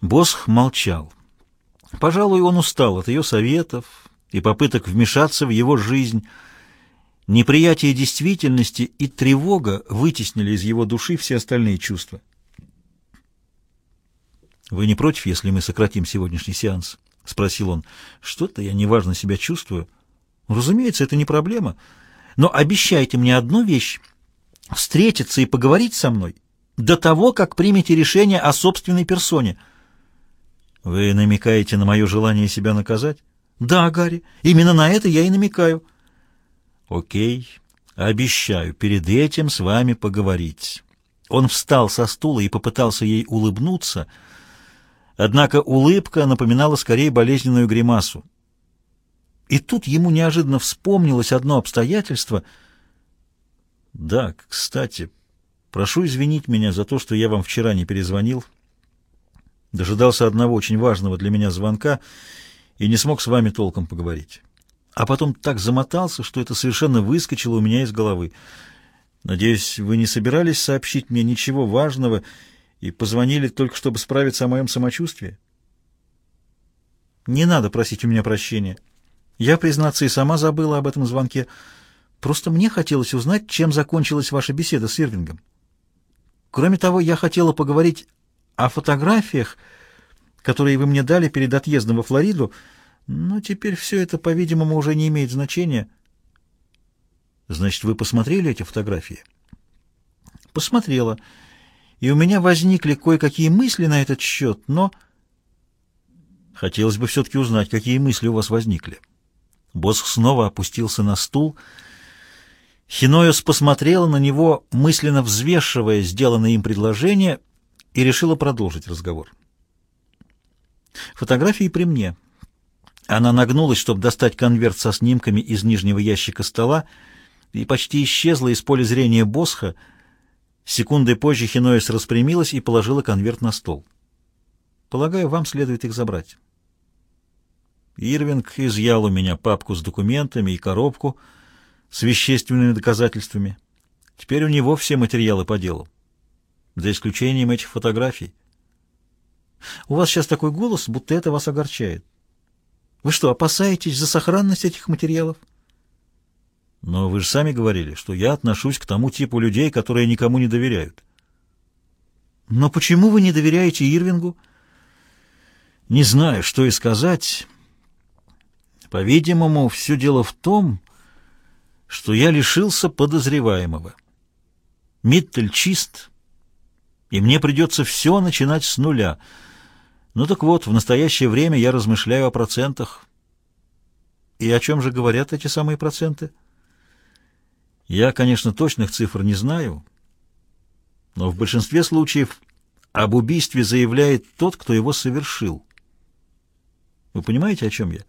Босх молчал. Пожалуй, он устал от ее советов и попыток вмешаться в его жизнь. Неприятие действительности и тревога вытеснили из его души все остальные чувства. «Вы не против, если мы сократим сегодняшний сеанс?» — спросил он. «Что-то я неважно себя чувствую. Разумеется, это не проблема. Но обещайте мне одну вещь — встретиться и поговорить со мной до того, как примете решение о собственной персоне». «Вы намекаете на мое желание себя наказать?» «Да, Гарри, именно на это я и намекаю». «Окей, обещаю перед этим с вами поговорить». Он встал со стула и попытался ей улыбнуться, однако улыбка напоминала скорее болезненную гримасу. И тут ему неожиданно вспомнилось одно обстоятельство. «Да, кстати, прошу извинить меня за то, что я вам вчера не перезвонил» дожидался одного очень важного для меня звонка и не смог с вами толком поговорить. А потом так замотался, что это совершенно выскочило у меня из головы. Надеюсь, вы не собирались сообщить мне ничего важного и позвонили только, чтобы справиться о моем самочувствии? Не надо просить у меня прощения. Я, признаться, и сама забыла об этом звонке. Просто мне хотелось узнать, чем закончилась ваша беседа с Ирвингом. Кроме того, я хотела поговорить о фотографиях, которые вы мне дали перед отъездом во Флориду, но теперь все это, по-видимому, уже не имеет значения. Значит, вы посмотрели эти фотографии? Посмотрела. И у меня возникли кое-какие мысли на этот счет, но... Хотелось бы все-таки узнать, какие мысли у вас возникли. Босх снова опустился на стул. Хиноэс посмотрела на него, мысленно взвешивая сделанное им предложение, и решила продолжить разговор. Фотографии при мне. Она нагнулась, чтобы достать конверт со снимками из нижнего ящика стола, и почти исчезла из поля зрения Босха. Секунды позже Хиноис распрямилась и положила конверт на стол. «Полагаю, вам следует их забрать». Ирвинг изъял у меня папку с документами и коробку с вещественными доказательствами. Теперь у него все материалы по делу за исключением этих фотографий. У вас сейчас такой голос, будто это вас огорчает. Вы что, опасаетесь за сохранность этих материалов? Но вы же сами говорили, что я отношусь к тому типу людей, которые никому не доверяют. Но почему вы не доверяете Ирвингу? Не знаю, что и сказать. По-видимому, все дело в том, что я лишился подозреваемого. Миттель чист, и мне придется все начинать с нуля. Ну так вот, в настоящее время я размышляю о процентах. И о чем же говорят эти самые проценты? Я, конечно, точных цифр не знаю, но в большинстве случаев об убийстве заявляет тот, кто его совершил. Вы понимаете, о чем я?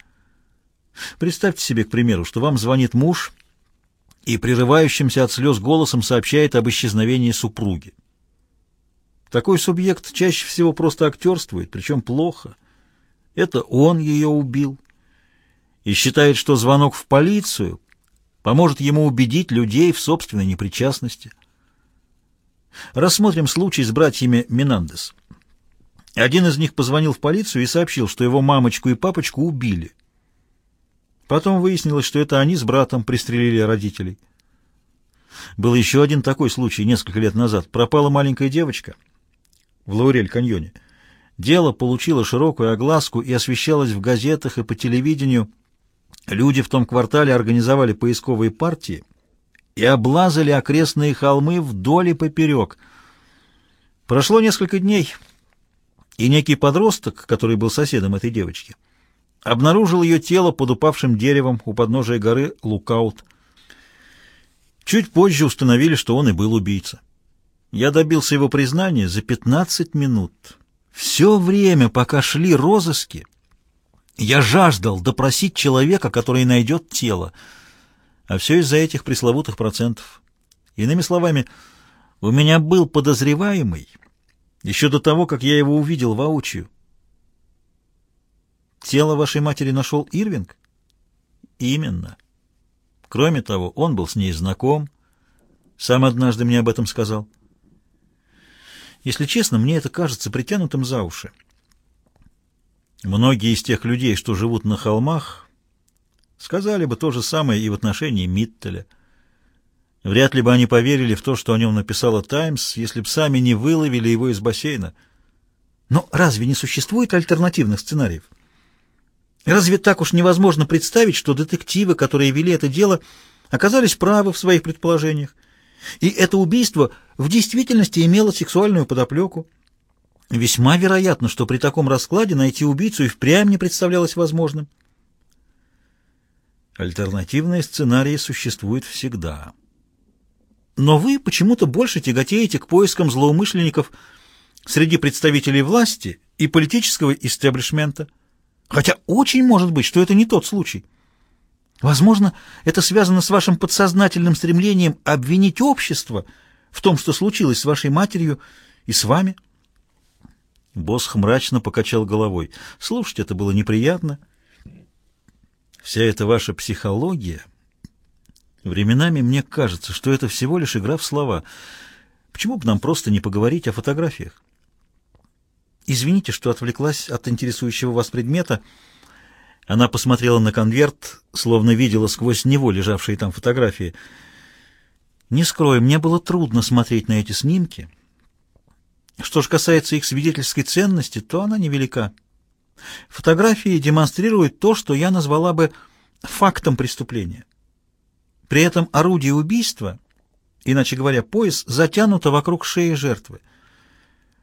Представьте себе, к примеру, что вам звонит муж и прерывающимся от слез голосом сообщает об исчезновении супруги. Такой субъект чаще всего просто актерствует, причем плохо. Это он ее убил. И считает, что звонок в полицию поможет ему убедить людей в собственной непричастности. Рассмотрим случай с братьями Минандес. Один из них позвонил в полицию и сообщил, что его мамочку и папочку убили. Потом выяснилось, что это они с братом пристрелили родителей. Был еще один такой случай несколько лет назад. Пропала маленькая девочка — в Лаурель-каньоне. Дело получило широкую огласку и освещалось в газетах и по телевидению. Люди в том квартале организовали поисковые партии и облазали окрестные холмы вдоль и поперек. Прошло несколько дней, и некий подросток, который был соседом этой девочки, обнаружил ее тело под упавшим деревом у подножия горы Лукаут. Чуть позже установили, что он и был убийца. Я добился его признания за 15 минут. Все время, пока шли розыски, я жаждал допросить человека, который найдет тело. А все из-за этих пресловутых процентов. Иными словами, у меня был подозреваемый еще до того, как я его увидел воочию. Тело вашей матери нашел Ирвинг? Именно. Кроме того, он был с ней знаком. Сам однажды мне об этом сказал. Если честно, мне это кажется притянутым за уши. Многие из тех людей, что живут на холмах, сказали бы то же самое и в отношении Миттеля. Вряд ли бы они поверили в то, что о нем написала «Таймс», если бы сами не выловили его из бассейна. Но разве не существует альтернативных сценариев? Разве так уж невозможно представить, что детективы, которые вели это дело, оказались правы в своих предположениях? И это убийство в действительности имело сексуальную подоплеку. Весьма вероятно, что при таком раскладе найти убийцу и впрямь не представлялось возможным. Альтернативные сценарии существуют всегда. Но вы почему-то больше тяготеете к поискам злоумышленников среди представителей власти и политического истеблишмента. Хотя очень может быть, что это не тот случай. Возможно, это связано с вашим подсознательным стремлением обвинить общество в том, что случилось с вашей матерью и с вами. Босх мрачно покачал головой. Слушать это было неприятно. Вся эта ваша психология... Временами мне кажется, что это всего лишь игра в слова. Почему бы нам просто не поговорить о фотографиях? Извините, что отвлеклась от интересующего вас предмета. Она посмотрела на конверт, словно видела сквозь него лежавшие там фотографии. Не скрою, мне было трудно смотреть на эти снимки. Что же касается их свидетельской ценности, то она невелика. Фотографии демонстрируют то, что я назвала бы фактом преступления. При этом орудие убийства, иначе говоря, пояс, затянуто вокруг шеи жертвы.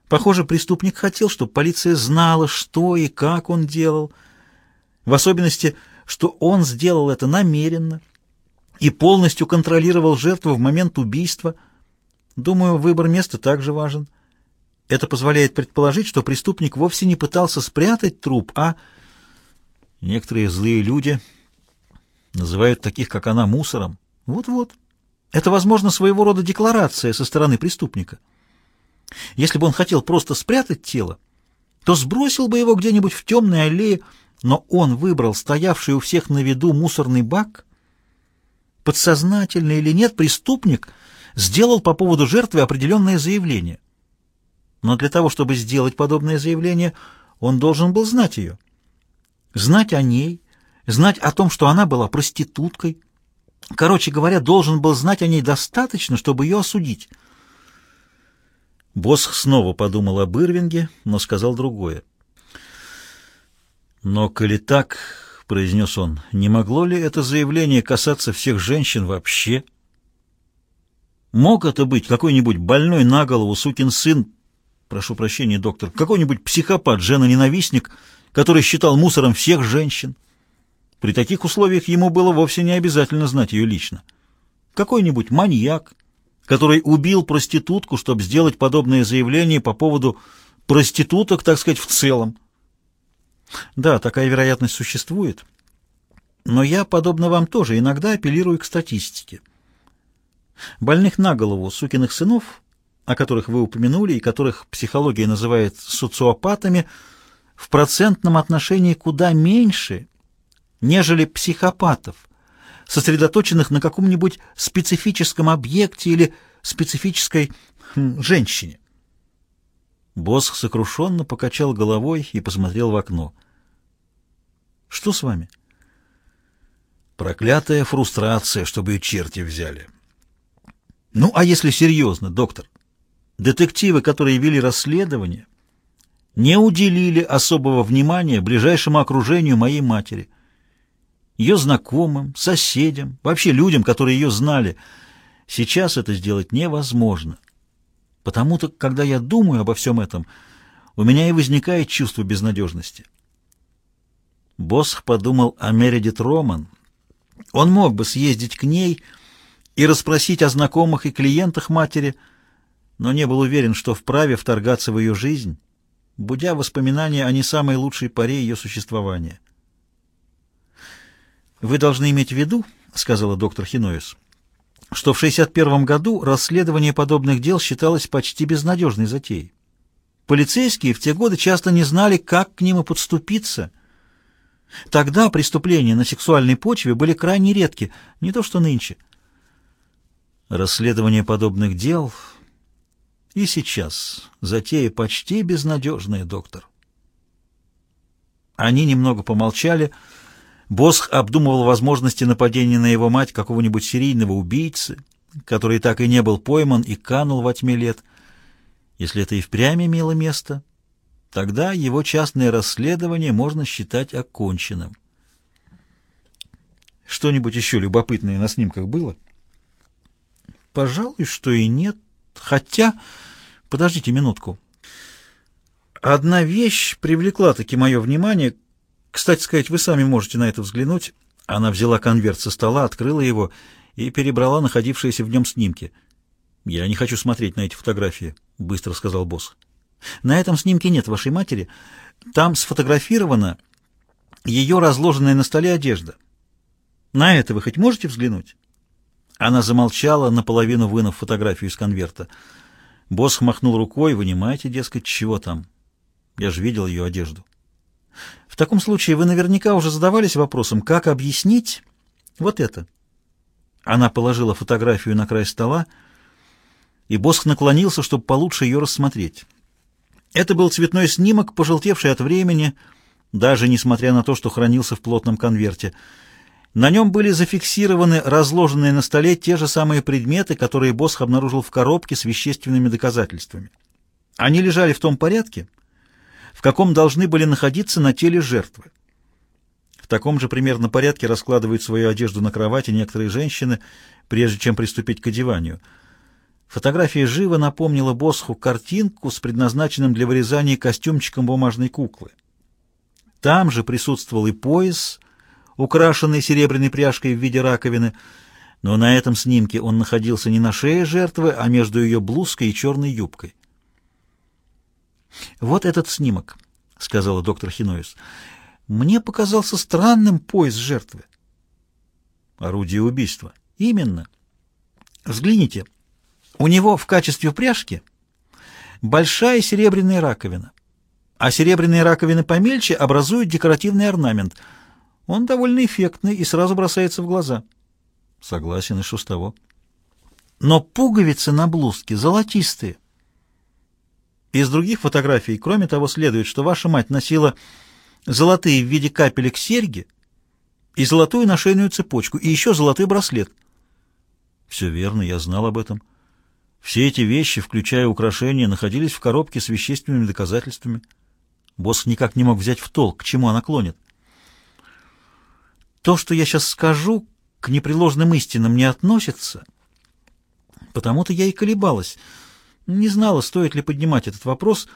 Похоже, преступник хотел, чтобы полиция знала, что и как он делал, в особенности, что он сделал это намеренно и полностью контролировал жертву в момент убийства. Думаю, выбор места также важен. Это позволяет предположить, что преступник вовсе не пытался спрятать труп, а некоторые злые люди называют таких, как она, мусором. Вот-вот. Это, возможно, своего рода декларация со стороны преступника. Если бы он хотел просто спрятать тело, то сбросил бы его где-нибудь в темной аллее, но он выбрал стоявший у всех на виду мусорный бак. Подсознательно или нет, преступник сделал по поводу жертвы определенное заявление. Но для того, чтобы сделать подобное заявление, он должен был знать ее. Знать о ней, знать о том, что она была проституткой. Короче говоря, должен был знать о ней достаточно, чтобы ее осудить. Босх снова подумал об Ирвинге, но сказал другое. «Но, коли так, — произнес он, — не могло ли это заявление касаться всех женщин вообще? Мог это быть какой-нибудь больной на голову сукин сын, прошу прощения, доктор, какой-нибудь психопат, жена-ненавистник, который считал мусором всех женщин? При таких условиях ему было вовсе не обязательно знать ее лично. Какой-нибудь маньяк, который убил проститутку, чтобы сделать подобное заявление по поводу проституток, так сказать, в целом. Да, такая вероятность существует. Но я, подобно вам тоже, иногда апеллирую к статистике. Больных на голову сукиных сынов, о которых вы упомянули и которых психология называет социопатами, в процентном отношении куда меньше, нежели психопатов – сосредоточенных на каком-нибудь специфическом объекте или специфической хм, женщине. Босх сокрушенно покачал головой и посмотрел в окно. «Что с вами?» «Проклятая фрустрация, чтобы ее черти взяли». «Ну, а если серьезно, доктор? Детективы, которые вели расследование, не уделили особого внимания ближайшему окружению моей матери» ее знакомым, соседям, вообще людям, которые ее знали. Сейчас это сделать невозможно. Потому-то, когда я думаю обо всем этом, у меня и возникает чувство безнадежности. Босх подумал о Мередит Роман. Он мог бы съездить к ней и расспросить о знакомых и клиентах матери, но не был уверен, что вправе вторгаться в ее жизнь, будя воспоминания о не самой лучшей поре ее существования. «Вы должны иметь в виду, — сказала доктор Хиноис, — что в 61 году расследование подобных дел считалось почти безнадежной затеей. Полицейские в те годы часто не знали, как к ним и подступиться. Тогда преступления на сексуальной почве были крайне редки, не то что нынче. Расследование подобных дел и сейчас затея почти безнадежная, доктор. Они немного помолчали. Босх обдумывал возможности нападения на его мать какого-нибудь серийного убийцы, который так и не был пойман и канул во тьме лет. Если это и впрямь имело место, тогда его частное расследование можно считать оконченным. Что-нибудь еще любопытное на снимках было? Пожалуй, что и нет. Хотя... Подождите минутку. Одна вещь привлекла-таки мое внимание. Кстати сказать, вы сами можете на это взглянуть. Она взяла конверт со стола, открыла его и перебрала находившиеся в нем снимки. «Я не хочу смотреть на эти фотографии», — быстро сказал босс. «На этом снимке нет вашей матери. Там сфотографирована ее разложенная на столе одежда. На это вы хоть можете взглянуть?» Она замолчала, наполовину вынув фотографию из конверта. Босс махнул рукой, вынимайте, дескать, чего там. Я же видел ее одежду. В таком случае вы наверняка уже задавались вопросом, как объяснить вот это. Она положила фотографию на край стола, и Босх наклонился, чтобы получше ее рассмотреть. Это был цветной снимок, пожелтевший от времени, даже несмотря на то, что хранился в плотном конверте. На нем были зафиксированы разложенные на столе те же самые предметы, которые Босх обнаружил в коробке с вещественными доказательствами. Они лежали в том порядке, в каком должны были находиться на теле жертвы. В таком же примерно порядке раскладывают свою одежду на кровати некоторые женщины, прежде чем приступить к одеванию. Фотография живо напомнила Босху картинку с предназначенным для вырезания костюмчиком бумажной куклы. Там же присутствовал и пояс, украшенный серебряной пряжкой в виде раковины, но на этом снимке он находился не на шее жертвы, а между ее блузкой и черной юбкой. «Вот этот снимок», — сказала доктор Хиноис. «Мне показался странным пояс жертвы». «Орудие убийства». «Именно. Взгляните. У него в качестве пряжки большая серебряная раковина, а серебряные раковины помельче образуют декоративный орнамент. Он довольно эффектный и сразу бросается в глаза». «Согласен, и того?» «Но пуговицы на блузке золотистые». Из других фотографий, кроме того, следует, что ваша мать носила золотые в виде капелек серьги и золотую нашейную цепочку, и еще золотой браслет. Все верно, я знал об этом. Все эти вещи, включая украшения, находились в коробке с вещественными доказательствами. Босс никак не мог взять в толк, к чему она клонит. То, что я сейчас скажу, к непреложным истинам не относится, потому-то я и колебалась — не знала, стоит ли поднимать этот вопрос,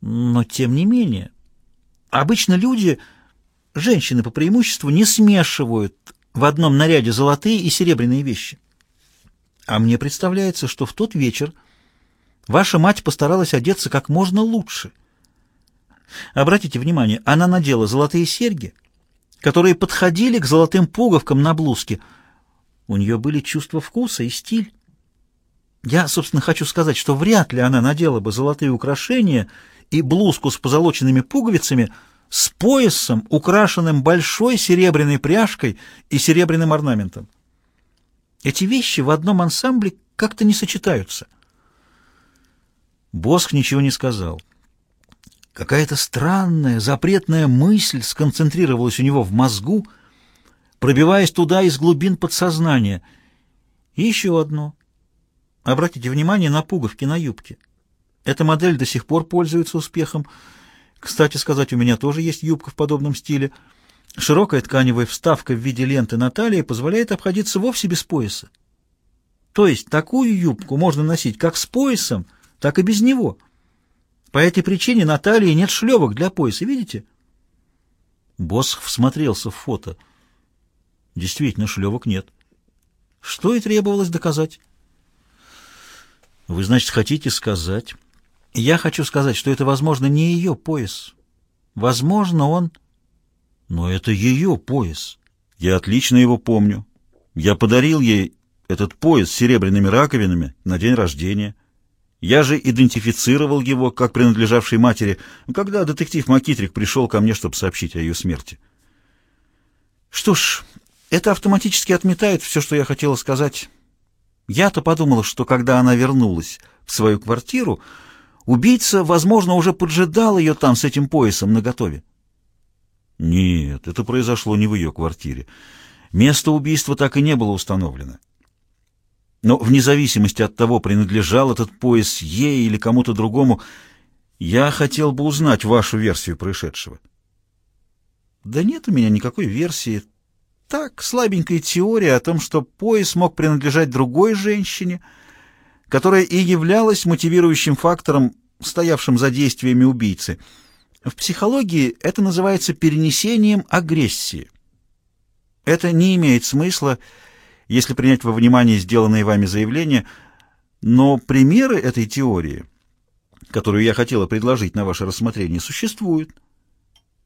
но тем не менее. Обычно люди, женщины по преимуществу, не смешивают в одном наряде золотые и серебряные вещи. А мне представляется, что в тот вечер ваша мать постаралась одеться как можно лучше. Обратите внимание, она надела золотые серьги, которые подходили к золотым пуговкам на блузке. У нее были чувства вкуса и стиль. Я, собственно, хочу сказать, что вряд ли она надела бы золотые украшения и блузку с позолоченными пуговицами с поясом, украшенным большой серебряной пряжкой и серебряным орнаментом. Эти вещи в одном ансамбле как-то не сочетаются. Босх ничего не сказал. Какая-то странная, запретная мысль сконцентрировалась у него в мозгу, пробиваясь туда из глубин подсознания. И еще одно — Обратите внимание на пуговки на юбке. Эта модель до сих пор пользуется успехом. Кстати сказать, у меня тоже есть юбка в подобном стиле. Широкая тканевая вставка в виде ленты на талии позволяет обходиться вовсе без пояса. То есть такую юбку можно носить как с поясом, так и без него. По этой причине на талии нет шлевок для пояса, видите? Босх всмотрелся в фото. Действительно, шлевок нет. Что и требовалось доказать. Вы, значит, хотите сказать... Я хочу сказать, что это, возможно, не ее пояс. Возможно, он... Но это ее пояс. Я отлично его помню. Я подарил ей этот пояс с серебряными раковинами на день рождения. Я же идентифицировал его как принадлежавший матери, когда детектив Макитрик пришел ко мне, чтобы сообщить о ее смерти. Что ж, это автоматически отметает все, что я хотела сказать. Я-то подумал, что когда она вернулась в свою квартиру, убийца, возможно, уже поджидал ее там с этим поясом наготове. Нет, это произошло не в ее квартире. Место убийства так и не было установлено. Но вне зависимости от того, принадлежал этот пояс ей или кому-то другому, я хотел бы узнать вашу версию происшедшего. Да нет у меня никакой версии. Так, слабенькая теория о том, что пояс мог принадлежать другой женщине, которая и являлась мотивирующим фактором, стоявшим за действиями убийцы. В психологии это называется перенесением агрессии. Это не имеет смысла, если принять во внимание сделанные вами заявления, но примеры этой теории, которую я хотела предложить на ваше рассмотрение, существуют.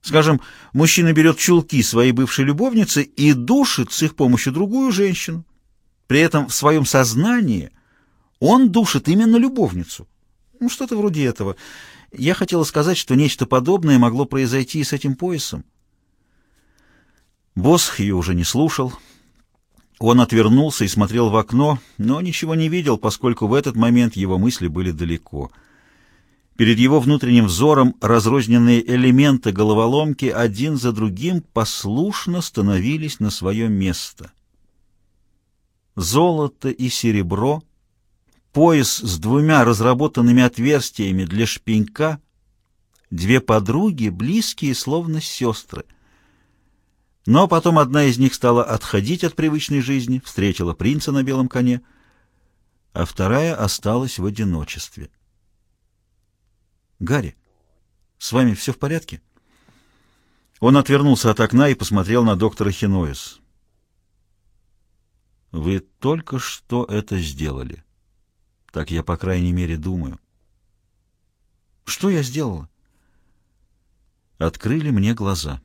Скажем, мужчина берет чулки своей бывшей любовницы и душит с их помощью другую женщину. При этом в своем сознании он душит именно любовницу. Ну, что-то вроде этого. Я хотела сказать, что нечто подобное могло произойти и с этим поясом. Босх ее уже не слушал. Он отвернулся и смотрел в окно, но ничего не видел, поскольку в этот момент его мысли были далеко. Перед его внутренним взором разрозненные элементы головоломки один за другим послушно становились на свое место. Золото и серебро, пояс с двумя разработанными отверстиями для шпенька, две подруги, близкие, словно сестры — но потом одна из них стала отходить от привычной жизни, встретила принца на белом коне, а вторая осталась в одиночестве. «Гарри, с вами все в порядке?» Он отвернулся от окна и посмотрел на доктора Хиноис. «Вы только что это сделали. Так я, по крайней мере, думаю». «Что я сделала?» «Открыли мне глаза».